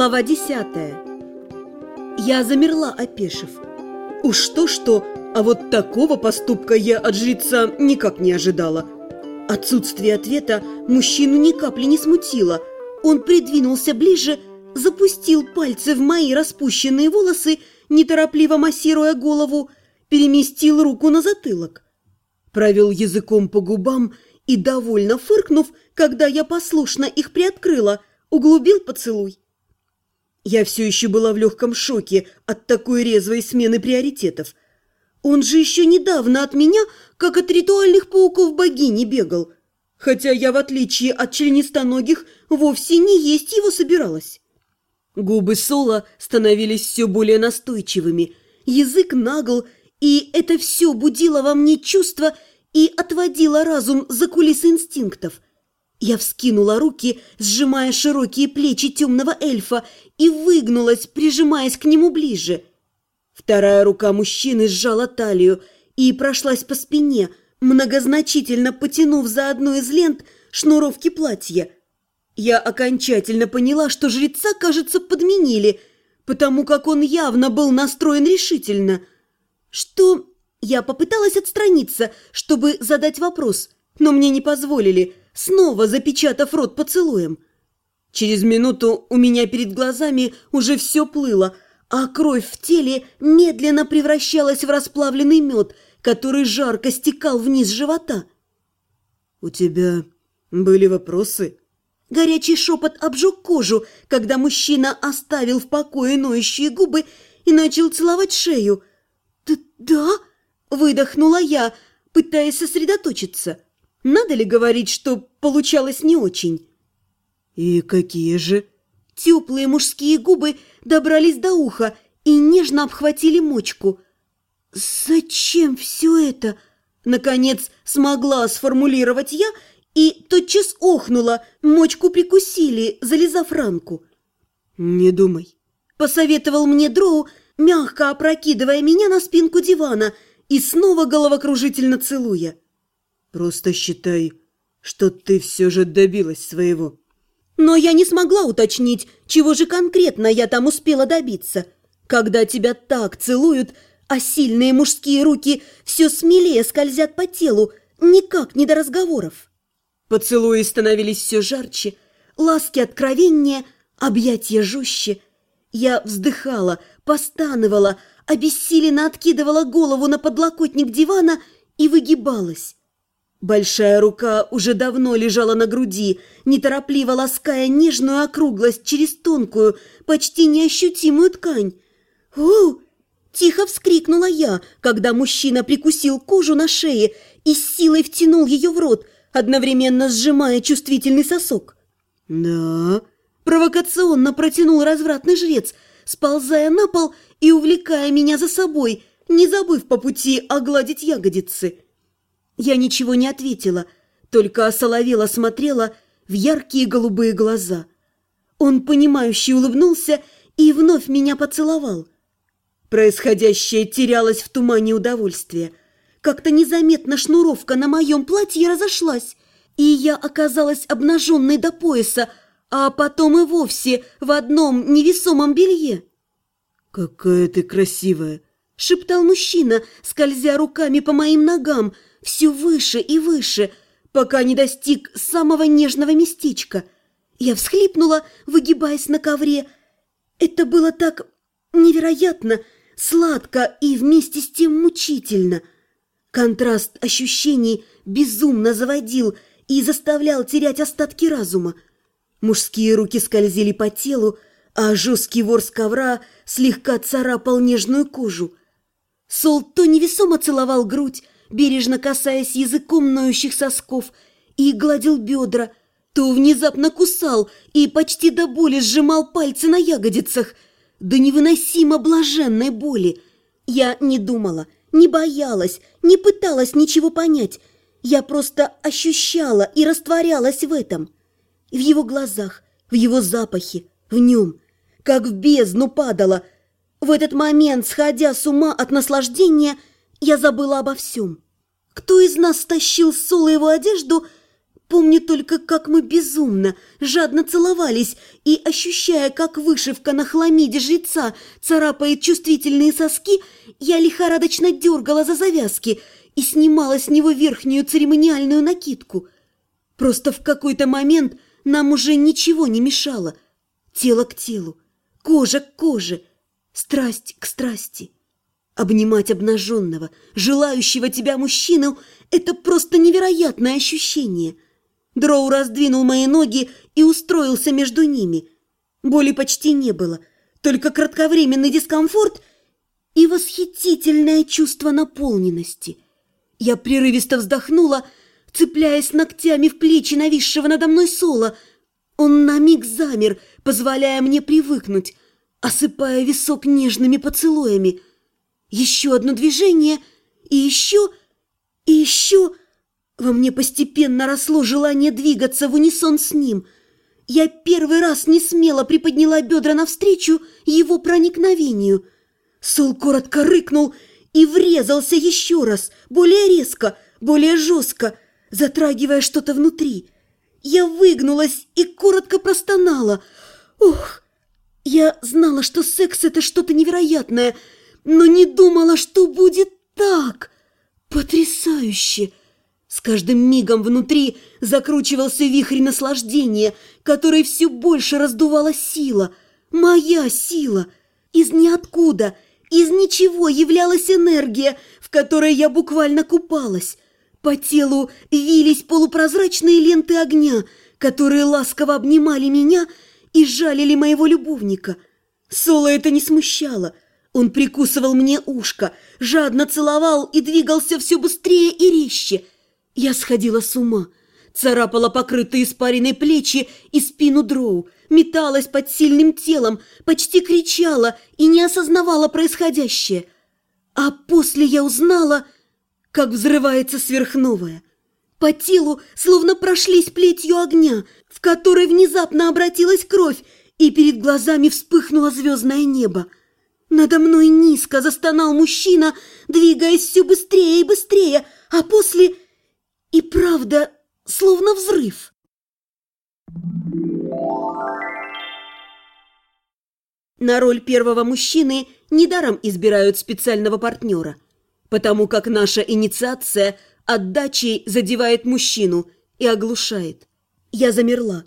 Глава десятая. Я замерла, опешив. Уж что-что, а вот такого поступка я от жреца никак не ожидала. Отсутствие ответа мужчину ни капли не смутило. Он придвинулся ближе, запустил пальцы в мои распущенные волосы, неторопливо массируя голову, переместил руку на затылок. Провел языком по губам и, довольно фыркнув, когда я послушно их приоткрыла, углубил поцелуй. Я все еще была в легком шоке от такой резвой смены приоритетов. Он же еще недавно от меня, как от ритуальных пауков богини, бегал. Хотя я, в отличие от членистоногих, вовсе не есть его собиралась. Губы Соло становились все более настойчивыми, язык нагл, и это все будило во мне чувство и отводило разум за кулисы инстинктов – я вскинула руки, сжимая широкие плечи темного эльфа, и выгнулась, прижимаясь к нему ближе. Вторая рука мужчины сжала талию и прошлась по спине, многозначительно потянув за одну из лент шнуровки платья. Я окончательно поняла, что жреца, кажется, подменили, потому как он явно был настроен решительно. Что... Я попыталась отстраниться, чтобы задать вопрос, но мне не позволили – снова запечатав рот поцелуем. Через минуту у меня перед глазами уже все плыло, а кровь в теле медленно превращалась в расплавленный мед, который жарко стекал вниз живота. «У тебя были вопросы?» Горячий шепот обжег кожу, когда мужчина оставил в покое ноющие губы и начал целовать шею. «Да?» – выдохнула я, пытаясь сосредоточиться. Надо ли говорить, что получалось не очень? И какие же? Теплые мужские губы добрались до уха и нежно обхватили мочку. «Зачем все это?» Наконец смогла сформулировать я и тотчас охнула, мочку прикусили, залезав ранку. «Не думай», — посоветовал мне Дроу, мягко опрокидывая меня на спинку дивана и снова головокружительно целуя. Просто считай, что ты все же добилась своего. Но я не смогла уточнить, чего же конкретно я там успела добиться. Когда тебя так целуют, а сильные мужские руки все смелее скользят по телу, никак не до разговоров. Поцелуи становились все жарче, ласки откровеннее, объятия жестче. Я вздыхала, постанывала, обессиленно откидывала голову на подлокотник дивана и выгибалась. Большая рука уже давно лежала на груди, неторопливо лаская нежную округлость через тонкую, почти неощутимую ткань. «Оу!» – тихо вскрикнула я, когда мужчина прикусил кожу на шее и с силой втянул ее в рот, одновременно сжимая чувствительный сосок. «Да?» – провокационно протянул развратный жрец, сползая на пол и увлекая меня за собой, не забыв по пути огладить ягодицы – я ничего не ответила, только осоловела смотрела в яркие голубые глаза. Он, понимающе улыбнулся и вновь меня поцеловал. Происходящее терялось в тумане удовольствия. Как-то незаметно шнуровка на моем платье разошлась, и я оказалась обнаженной до пояса, а потом и вовсе в одном невесомом белье. «Какая ты красивая!» – шептал мужчина, скользя руками по моим ногам – все выше и выше, пока не достиг самого нежного местечка. Я всхлипнула, выгибаясь на ковре. Это было так невероятно, сладко и вместе с тем мучительно. Контраст ощущений безумно заводил и заставлял терять остатки разума. Мужские руки скользили по телу, а жесткий ворс ковра слегка царапал нежную кожу. Сол то невесомо целовал грудь, бережно касаясь языком ноющих сосков, и гладил бедра, то внезапно кусал и почти до боли сжимал пальцы на ягодицах, до невыносимо блаженной боли. Я не думала, не боялась, не пыталась ничего понять. Я просто ощущала и растворялась в этом. В его глазах, в его запахе, в нем, как в бездну падала. В этот момент, сходя с ума от наслаждения, я забыла обо всем. Кто из нас стащил с Соло его одежду, Помню только, как мы безумно, жадно целовались и, ощущая, как вышивка на хламиде жреца царапает чувствительные соски, я лихорадочно дергала за завязки и снимала с него верхнюю церемониальную накидку. Просто в какой-то момент нам уже ничего не мешало. Тело к телу, кожа к коже, страсть к страсти. Обнимать обнаженного, желающего тебя мужчину – это просто невероятное ощущение – Дроу раздвинул мои ноги и устроился между ними. Боли почти не было, только кратковременный дискомфорт и восхитительное чувство наполненности. Я прерывисто вздохнула, цепляясь ногтями в плечи нависшего надо мной Соло. Он на миг замер, позволяя мне привыкнуть, осыпая висок нежными поцелуями. Еще одно движение, и еще, и еще... Во мне постепенно росло желание двигаться в унисон с ним. Я первый раз не смело приподняла бедра навстречу его проникновению. Сол коротко рыкнул и врезался еще раз, более резко, более жестко, затрагивая что-то внутри. Я выгнулась и коротко простонала. Ох! Я знала, что секс – это что-то невероятное, но не думала, что будет так. Потрясающе! С каждым мигом внутри закручивался вихрь наслаждения, который все больше раздувала сила. Моя сила. Из ниоткуда, из ничего являлась энергия, в которой я буквально купалась. По телу вились полупрозрачные ленты огня, которые ласково обнимали меня и жалили моего любовника. Соло это не смущало. Он прикусывал мне ушко, жадно целовал и двигался все быстрее и резче – я сходила с ума, царапала покрытые испаренные плечи и спину дроу, металась под сильным телом, почти кричала и не осознавала происходящее. А после я узнала, как взрывается сверхновая. По телу словно прошлись плетью огня, в которой внезапно обратилась кровь, и перед глазами вспыхнуло звездное небо. Надо мной низко застонал мужчина, двигаясь все быстрее и быстрее, а после и правда, словно взрыв. На роль первого мужчины недаром избирают специального партнера, потому как наша инициация отдачей задевает мужчину и оглушает. Я замерла.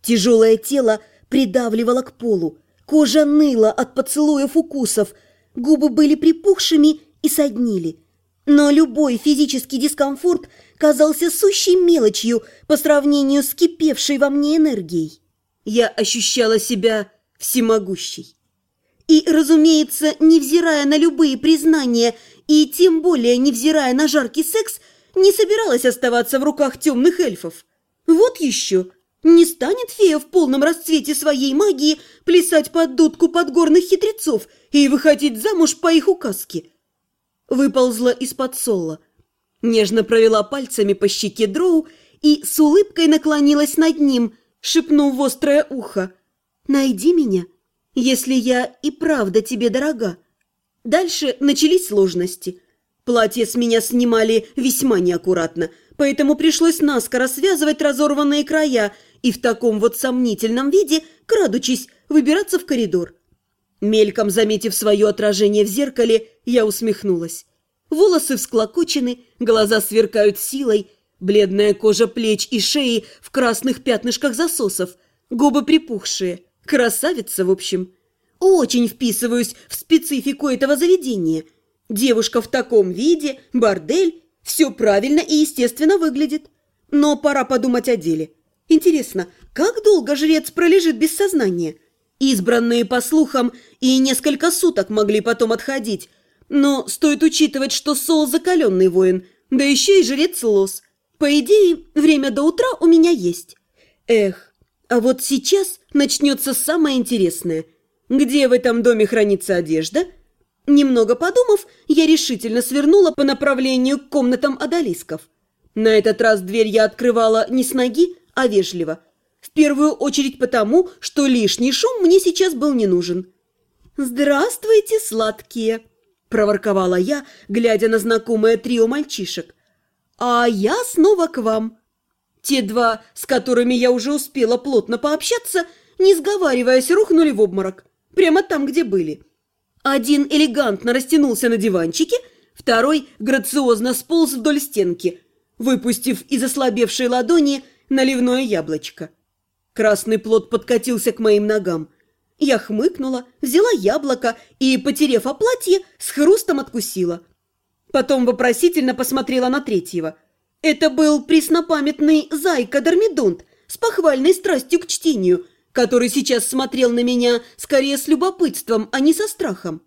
Тяжелое тело придавливало к полу, кожа ныла от поцелуев укусов, губы были припухшими и соднили – но любой физический дискомфорт казался сущей мелочью по сравнению с кипевшей во мне энергией. Я ощущала себя всемогущей. И, разумеется, невзирая на любые признания и тем более невзирая на жаркий секс, не собиралась оставаться в руках темных эльфов. Вот еще! Не станет фея в полном расцвете своей магии плясать под дудку подгорных хитрецов и выходить замуж по их указке – выползла из-под сола, нежно провела пальцами по щеке Дроу и с улыбкой наклонилась над ним, шепнув в острое ухо. «Найди меня, если я и правда тебе дорога». Дальше начались сложности. Платье с меня снимали весьма неаккуратно, поэтому пришлось наскоро связывать разорванные края и в таком вот сомнительном виде, крадучись, выбираться в коридор. Мельком заметив свое отражение в зеркале, я усмехнулась. Волосы всклокочены, глаза сверкают силой, бледная кожа плеч и шеи в красных пятнышках засосов, губы припухшие. Красавица, в общем. Очень вписываюсь в специфику этого заведения. Девушка в таком виде, бордель, все правильно и естественно выглядит. Но пора подумать о деле. Интересно, как долго жрец пролежит без сознания? Избранные, по слухам, и несколько суток могли потом отходить. Но стоит учитывать, что Сол закаленный воин, да еще и жрец Лос. По идее, время до утра у меня есть. Эх, а вот сейчас начнется самое интересное. Где в этом доме хранится одежда? Немного подумав, я решительно свернула по направлению к комнатам одолисков. На этот раз дверь я открывала не с ноги, а вежливо. В первую очередь потому, что лишний шум мне сейчас был не нужен. «Здравствуйте, сладкие!» – проворковала я, глядя на знакомое трио мальчишек. «А я снова к вам!» Те два, с которыми я уже успела плотно пообщаться, не сговариваясь, рухнули в обморок. Прямо там, где были. Один элегантно растянулся на диванчике, второй грациозно сполз вдоль стенки, выпустив из ослабевшей ладони наливное яблочко. Красный плод подкатился к моим ногам. Я хмыкнула, взяла яблоко и, потерев о платье, с хрустом откусила. Потом вопросительно посмотрела на третьего. Это был преснопамятный зайка-дормидонт с похвальной страстью к чтению, который сейчас смотрел на меня скорее с любопытством, а не со страхом.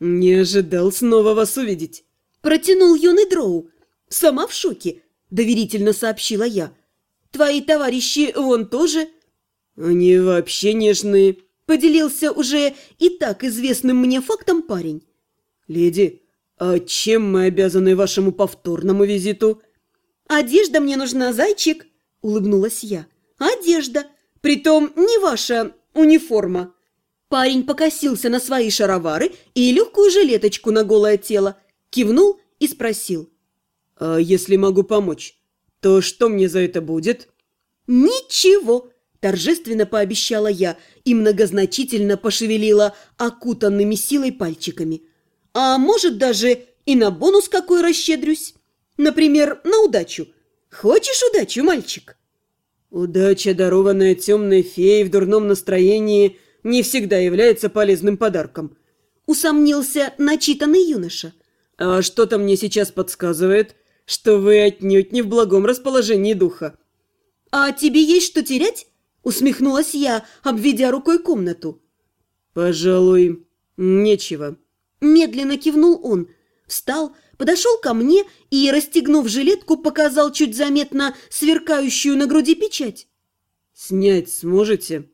«Не ожидал снова вас увидеть», – протянул юный дроу. «Сама в шоке», – доверительно сообщила я. «Твои товарищи вон тоже?» «Они вообще нежные», – поделился уже и так известным мне фактом парень. «Леди, а чем мы обязаны вашему повторному визиту?» «Одежда мне нужна, зайчик», – улыбнулась я. «Одежда. Притом не ваша униформа». Парень покосился на свои шаровары и легкую жилеточку на голое тело, кивнул и спросил. «А если могу помочь, то что мне за это будет?» «Ничего!» – торжественно пообещала я и многозначительно пошевелила окутанными силой пальчиками. «А может, даже и на бонус какой расщедрюсь? Например, на удачу. Хочешь удачу, мальчик?» «Удача, дарованная темной феей в дурном настроении, не всегда является полезным подарком», – усомнился начитанный юноша. «А что-то мне сейчас подсказывает, что вы отнюдь не в благом расположении духа». «А тебе есть что терять?» – усмехнулась я, обведя рукой комнату. «Пожалуй, нечего». Медленно кивнул он, встал, подошел ко мне и, расстегнув жилетку, показал чуть заметно сверкающую на груди печать. «Снять сможете?»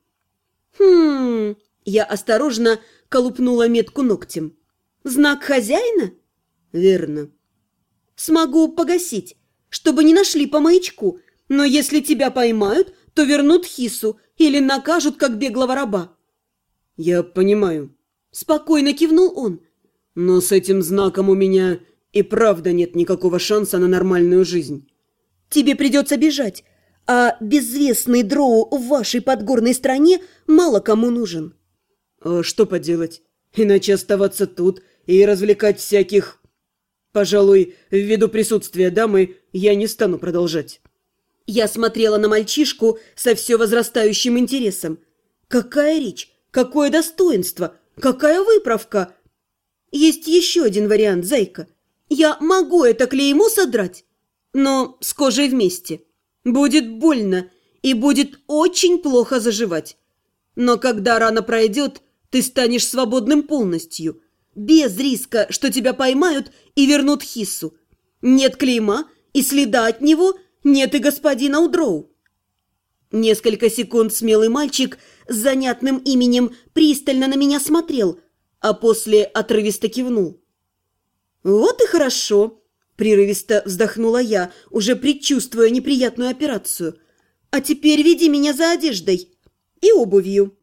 «Хм...» Я осторожно колупнула метку ногтем. «Знак хозяина?» «Верно». «Смогу погасить, чтобы не нашли по маячку, но если тебя поймают, то вернут Хису или накажут, как беглого раба». «Я понимаю», – спокойно кивнул он. «Но с этим знаком у меня и правда нет никакого шанса на нормальную жизнь». «Тебе придется бежать, а безвестный дроу в вашей подгорной стране мало кому нужен». «А что поделать? Иначе оставаться тут и развлекать всяких...» «Пожалуй, ввиду присутствия дамы я не стану продолжать». Я смотрела на мальчишку со все возрастающим интересом. Какая речь, какое достоинство, какая выправка! Есть еще один вариант, зайка. Я могу это клеймо содрать, но с кожей вместе. Будет больно и будет очень плохо заживать. Но когда рана пройдет, ты станешь свободным полностью, без риска, что тебя поймают и вернут Хиссу. Нет клейма и следа от него нет и господина Удроу. Несколько секунд смелый мальчик с занятным именем пристально на меня смотрел, а после отрывисто кивнул. «Вот и хорошо!» Прерывисто вздохнула я, уже предчувствуя неприятную операцию. «А теперь веди меня за одеждой и обувью».